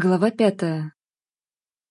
Глава пятая.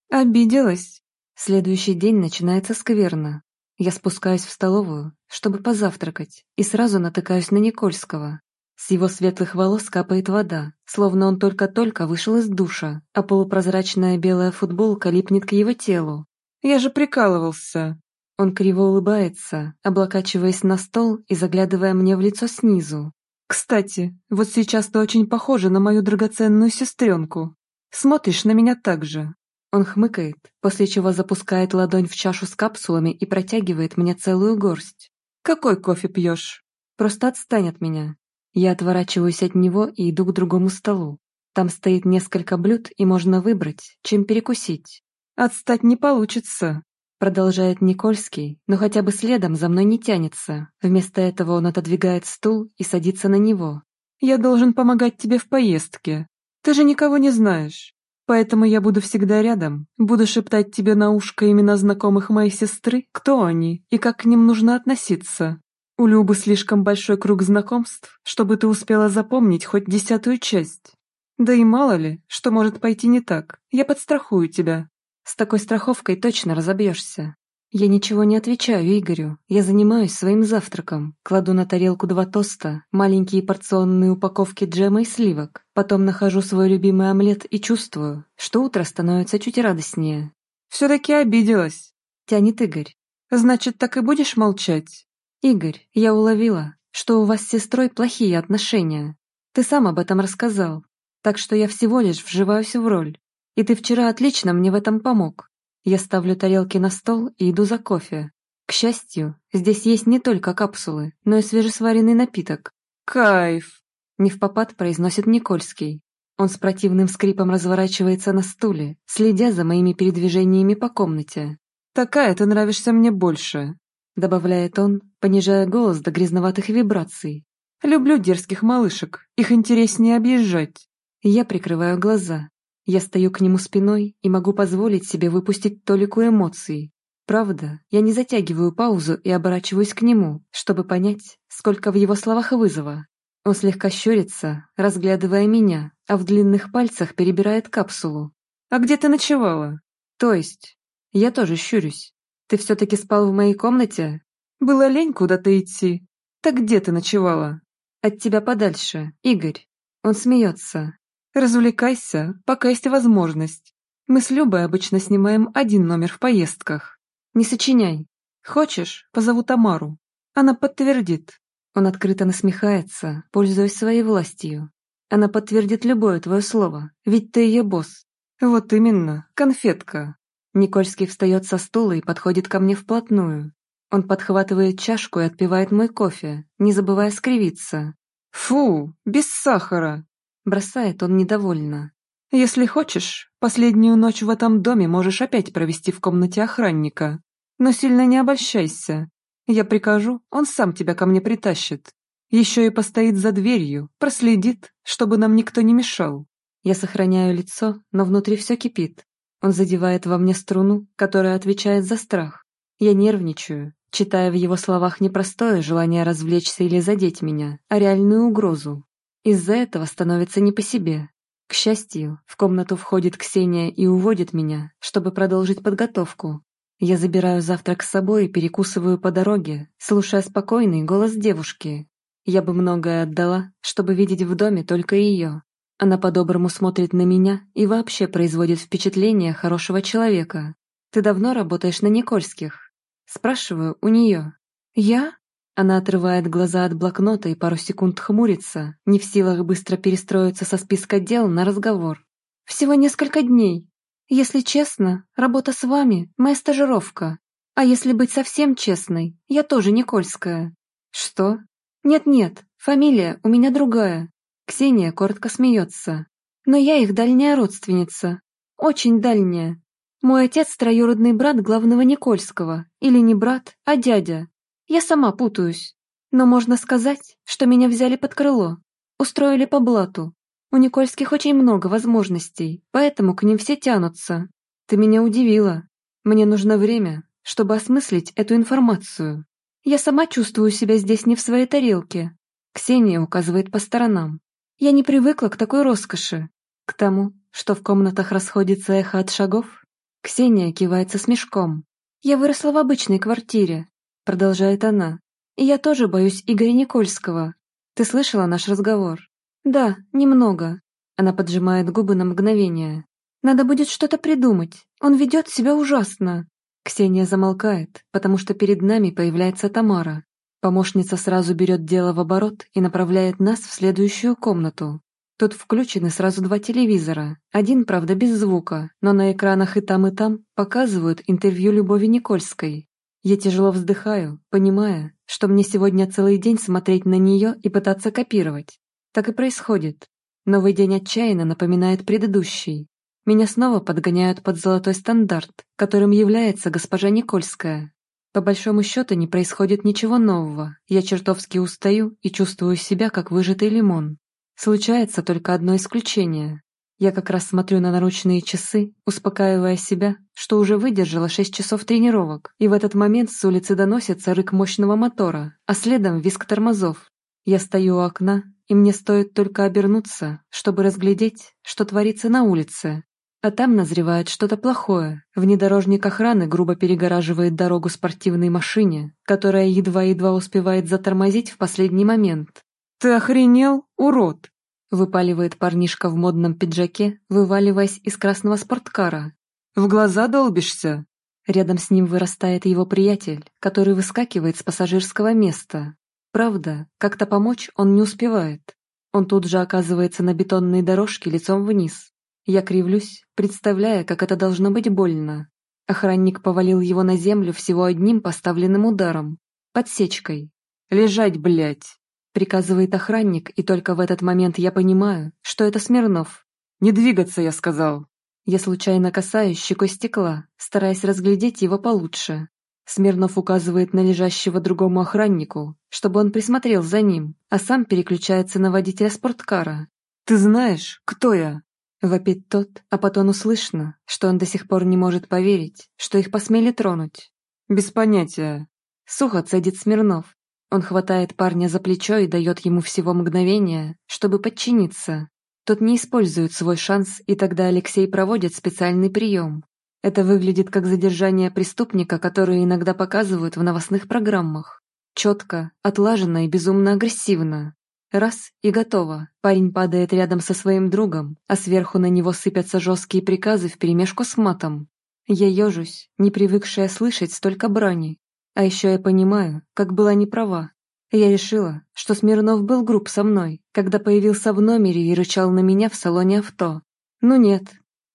Обиделась. Следующий день начинается скверно. Я спускаюсь в столовую, чтобы позавтракать, и сразу натыкаюсь на Никольского. С его светлых волос капает вода, словно он только-только вышел из душа, а полупрозрачная белая футболка липнет к его телу. Я же прикалывался. Он криво улыбается, облокачиваясь на стол и заглядывая мне в лицо снизу. «Кстати, вот сейчас ты очень похожа на мою драгоценную сестренку. Смотришь на меня так же». Он хмыкает, после чего запускает ладонь в чашу с капсулами и протягивает мне целую горсть. «Какой кофе пьешь?» «Просто отстань от меня». Я отворачиваюсь от него и иду к другому столу. Там стоит несколько блюд, и можно выбрать, чем перекусить. «Отстать не получится», — продолжает Никольский, но хотя бы следом за мной не тянется. Вместо этого он отодвигает стул и садится на него. «Я должен помогать тебе в поездке. Ты же никого не знаешь. Поэтому я буду всегда рядом, буду шептать тебе на ушко имена знакомых моей сестры, кто они и как к ним нужно относиться. У Любы слишком большой круг знакомств, чтобы ты успела запомнить хоть десятую часть. Да и мало ли, что может пойти не так, я подстрахую тебя. С такой страховкой точно разобьешься. Я ничего не отвечаю Игорю, я занимаюсь своим завтраком, кладу на тарелку два тоста, маленькие порционные упаковки джема и сливок, потом нахожу свой любимый омлет и чувствую, что утро становится чуть радостнее. «Все-таки обиделась», — тянет Игорь. «Значит, так и будешь молчать?» «Игорь, я уловила, что у вас с сестрой плохие отношения. Ты сам об этом рассказал, так что я всего лишь вживаюсь в роль. И ты вчера отлично мне в этом помог. Я ставлю тарелки на стол и иду за кофе. К счастью, здесь есть не только капсулы, но и свежесваренный напиток. «Кайф!» — не в попад произносит Никольский. Он с противным скрипом разворачивается на стуле, следя за моими передвижениями по комнате. «Такая ты нравишься мне больше», — добавляет он, понижая голос до грязноватых вибраций. «Люблю дерзких малышек, их интереснее объезжать». Я прикрываю глаза, я стою к нему спиной и могу позволить себе выпустить толику эмоций. Правда, я не затягиваю паузу и оборачиваюсь к нему, чтобы понять, сколько в его словах вызова. Он слегка щурится, разглядывая меня, а в длинных пальцах перебирает капсулу. «А где ты ночевала?» «То есть?» «Я тоже щурюсь. Ты все-таки спал в моей комнате?» «Было лень куда-то идти. Так где ты ночевала?» «От тебя подальше, Игорь». Он смеется, Развлекайся, пока есть возможность. Мы с Любой обычно снимаем один номер в поездках. Не сочиняй. Хочешь, позову Тамару. Она подтвердит. Он открыто насмехается, пользуясь своей властью. Она подтвердит любое твое слово, ведь ты ее босс. Вот именно, конфетка. Никольский встает со стула и подходит ко мне вплотную. Он подхватывает чашку и отпивает мой кофе, не забывая скривиться. «Фу, без сахара!» Бросает он недовольно. «Если хочешь, последнюю ночь в этом доме можешь опять провести в комнате охранника. Но сильно не обольщайся. Я прикажу, он сам тебя ко мне притащит. Еще и постоит за дверью, проследит, чтобы нам никто не мешал». Я сохраняю лицо, но внутри все кипит. Он задевает во мне струну, которая отвечает за страх. Я нервничаю, читая в его словах не простое желание развлечься или задеть меня, а реальную угрозу. Из-за этого становится не по себе. К счастью, в комнату входит Ксения и уводит меня, чтобы продолжить подготовку. Я забираю завтрак с собой и перекусываю по дороге, слушая спокойный голос девушки. Я бы многое отдала, чтобы видеть в доме только ее. Она по-доброму смотрит на меня и вообще производит впечатление хорошего человека. «Ты давно работаешь на Никольских?» Спрашиваю у нее. «Я?» Она отрывает глаза от блокнота и пару секунд хмурится, не в силах быстро перестроиться со списка дел на разговор. «Всего несколько дней. Если честно, работа с вами – моя стажировка. А если быть совсем честной, я тоже Никольская». «Что?» «Нет-нет, фамилия у меня другая». Ксения коротко смеется. «Но я их дальняя родственница. Очень дальняя. Мой отец – троюродный брат главного Никольского. Или не брат, а дядя. Я сама путаюсь. Но можно сказать, что меня взяли под крыло, устроили по блату. У Никольских очень много возможностей, поэтому к ним все тянутся. Ты меня удивила. Мне нужно время, чтобы осмыслить эту информацию. Я сама чувствую себя здесь не в своей тарелке. Ксения указывает по сторонам. Я не привыкла к такой роскоши, к тому, что в комнатах расходится эхо от шагов? Ксения кивается с мешком. «Я выросла в обычной квартире», — продолжает она. «И я тоже боюсь Игоря Никольского. Ты слышала наш разговор?» «Да, немного». Она поджимает губы на мгновение. «Надо будет что-то придумать. Он ведет себя ужасно». Ксения замолкает, потому что перед нами появляется Тамара. Помощница сразу берет дело в оборот и направляет нас в следующую комнату. Тут включены сразу два телевизора, один, правда, без звука, но на экранах и там, и там показывают интервью Любови Никольской. Я тяжело вздыхаю, понимая, что мне сегодня целый день смотреть на нее и пытаться копировать. Так и происходит. Новый день отчаянно напоминает предыдущий. Меня снова подгоняют под золотой стандарт, которым является госпожа Никольская. По большому счету не происходит ничего нового, я чертовски устаю и чувствую себя как выжатый лимон. Случается только одно исключение. Я как раз смотрю на наручные часы, успокаивая себя, что уже выдержала шесть часов тренировок, и в этот момент с улицы доносится рык мощного мотора, а следом визг тормозов. Я стою у окна, и мне стоит только обернуться, чтобы разглядеть, что творится на улице. А там назревает что-то плохое. Внедорожник охраны грубо перегораживает дорогу спортивной машине, которая едва-едва успевает затормозить в последний момент. «Ты охренел, урод!» Выпаливает парнишка в модном пиджаке, вываливаясь из красного спорткара. «В глаза долбишься?» Рядом с ним вырастает его приятель, который выскакивает с пассажирского места. Правда, как-то помочь он не успевает. Он тут же оказывается на бетонной дорожке лицом вниз. Я кривлюсь, представляя, как это должно быть больно. Охранник повалил его на землю всего одним поставленным ударом. Подсечкой. «Лежать, блядь!» Приказывает охранник, и только в этот момент я понимаю, что это Смирнов. «Не двигаться, я сказал!» Я случайно касаюсь щекой стекла, стараясь разглядеть его получше. Смирнов указывает на лежащего другому охраннику, чтобы он присмотрел за ним, а сам переключается на водителя спорткара. «Ты знаешь, кто я?» Вопит тот, а потом услышно, что он до сих пор не может поверить, что их посмели тронуть. «Без понятия». Сухо цедит Смирнов, он хватает парня за плечо и дает ему всего мгновение, чтобы подчиниться. Тот не использует свой шанс, и тогда Алексей проводит специальный прием. Это выглядит как задержание преступника, которое иногда показывают в новостных программах. Четко, отлаженно и безумно агрессивно. Раз – и готово. Парень падает рядом со своим другом, а сверху на него сыпятся жесткие приказы вперемешку с матом. Я ежусь, не привыкшая слышать столько брани, а еще я понимаю, как была неправа. Я решила, что Смирнов был груб со мной, когда появился в номере и рычал на меня в салоне авто. Ну нет,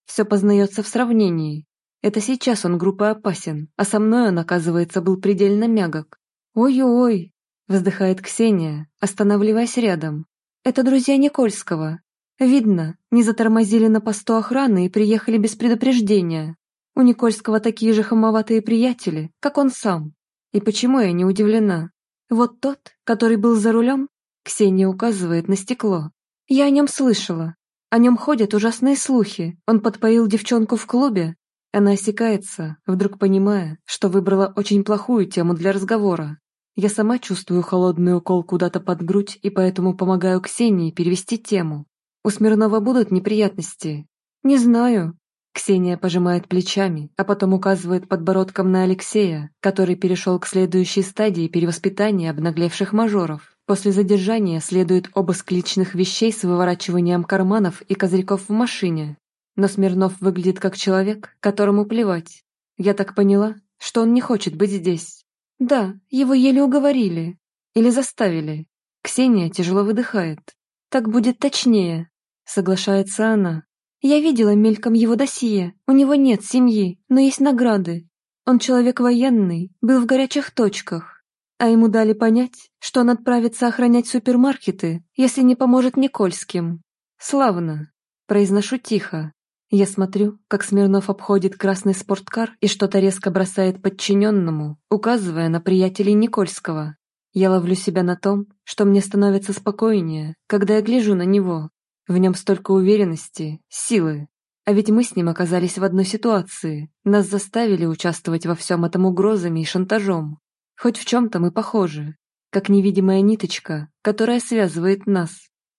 все познается в сравнении. Это сейчас он грубо опасен, а со мной он, оказывается, был предельно мягок. «Ой-ой», — вздыхает Ксения, останавливаясь рядом. «Это друзья Никольского. Видно, не затормозили на посту охраны и приехали без предупреждения. У Никольского такие же хамоватые приятели, как он сам. И почему я не удивлена? Вот тот, который был за рулем, Ксения указывает на стекло. Я о нем слышала. О нем ходят ужасные слухи. Он подпоил девчонку в клубе. Она осекается, вдруг понимая, что выбрала очень плохую тему для разговора. Я сама чувствую холодный укол куда-то под грудь и поэтому помогаю Ксении перевести тему. У Смирнова будут неприятности. Не знаю, Ксения пожимает плечами, а потом указывает подбородком на Алексея, который перешел к следующей стадии перевоспитания обнаглевших мажоров. После задержания следует обыск личных вещей с выворачиванием карманов и козырьков в машине. Но Смирнов выглядит как человек, которому плевать. Я так поняла, что он не хочет быть здесь. Да, его еле уговорили. Или заставили. Ксения тяжело выдыхает. Так будет точнее, соглашается она. Я видела мельком его досье. У него нет семьи, но есть награды. Он человек военный, был в горячих точках. А ему дали понять, что он отправится охранять супермаркеты, если не поможет Никольским. Славно. Произношу тихо. Я смотрю, как Смирнов обходит красный спорткар и что-то резко бросает подчиненному, указывая на приятелей Никольского. Я ловлю себя на том, что мне становится спокойнее, когда я гляжу на него, в нем столько уверенности, силы. А ведь мы с ним оказались в одной ситуации. Нас заставили участвовать во всем этом угрозами и шантажом. Хоть в чем-то мы похожи. Как невидимая ниточка, которая связывает нас.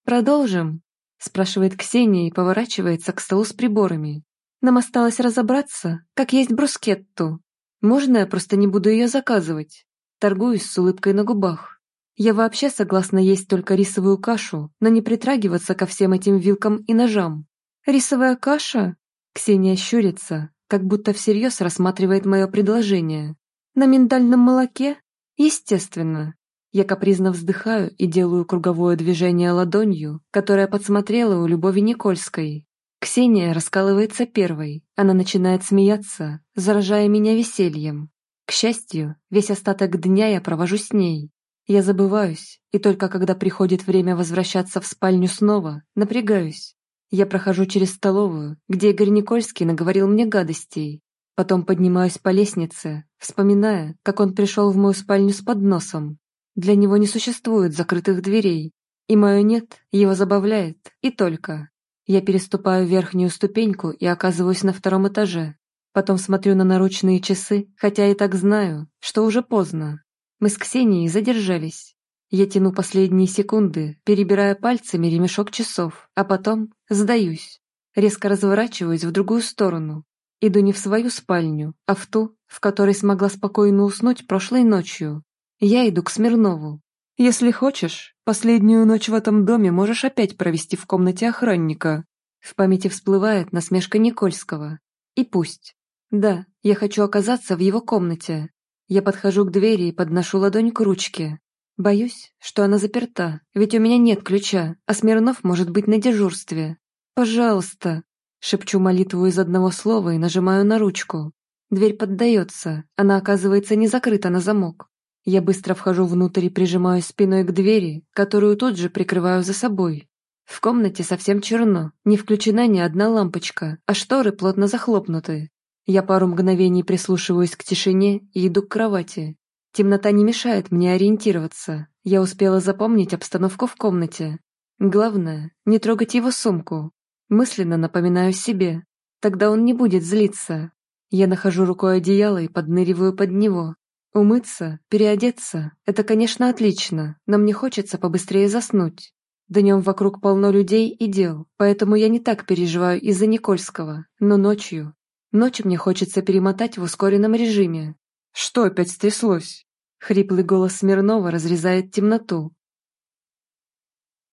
Продолжим? спрашивает Ксения и поворачивается к столу с приборами. Нам осталось разобраться, как есть брускетту. Можно я просто не буду ее заказывать? Торгуюсь с улыбкой на губах. Я вообще согласна есть только рисовую кашу, но не притрагиваться ко всем этим вилкам и ножам. Рисовая каша? Ксения щурится, как будто всерьез рассматривает мое предложение. На миндальном молоке? Естественно. Я капризно вздыхаю и делаю круговое движение ладонью, которое подсмотрела у Любови Никольской. Ксения раскалывается первой, она начинает смеяться, заражая меня весельем. К счастью, весь остаток дня я провожу с ней. Я забываюсь, и только когда приходит время возвращаться в спальню снова, напрягаюсь. Я прохожу через столовую, где Игорь Никольский наговорил мне гадостей. Потом поднимаюсь по лестнице, вспоминая, как он пришел в мою спальню с подносом, для него не существует закрытых дверей, и мое «нет» его забавляет, и только. Я переступаю верхнюю ступеньку и оказываюсь на втором этаже. Потом смотрю на наручные часы, хотя и так знаю, что уже поздно. Мы с Ксенией задержались. Я тяну последние секунды, перебирая пальцами ремешок часов, а потом сдаюсь. Резко разворачиваюсь в другую сторону. Иду не в свою спальню, а в ту, в которой смогла спокойно уснуть прошлой ночью. Я иду к Смирнову. Если хочешь, последнюю ночь в этом доме можешь опять провести в комнате охранника. В памяти всплывает насмешка Никольского. И пусть. Да, я хочу оказаться в его комнате. Я подхожу к двери и подношу ладонь к ручке. Боюсь, что она заперта, ведь у меня нет ключа, а Смирнов может быть на дежурстве. «Пожалуйста!» Шепчу молитву из одного слова и нажимаю на ручку. Дверь поддается, она оказывается не закрыта на замок. Я быстро вхожу внутрь и прижимаюсь спиной к двери, которую тут же прикрываю за собой. В комнате совсем черно, не включена ни одна лампочка, а шторы плотно захлопнуты. Я пару мгновений прислушиваюсь к тишине и иду к кровати. Темнота не мешает мне ориентироваться. Я успела запомнить обстановку в комнате. Главное, не трогать его сумку. Мысленно напоминаю себе. Тогда он не будет злиться. Я нахожу рукой одеяло и подныриваю под него. Умыться, переодеться – это, конечно, отлично, но мне хочется побыстрее заснуть. Днем вокруг полно людей и дел, поэтому я не так переживаю из-за Никольского, но ночью. Ночью мне хочется перемотать в ускоренном режиме. Что опять стряслось? Хриплый голос Смирнова разрезает темноту.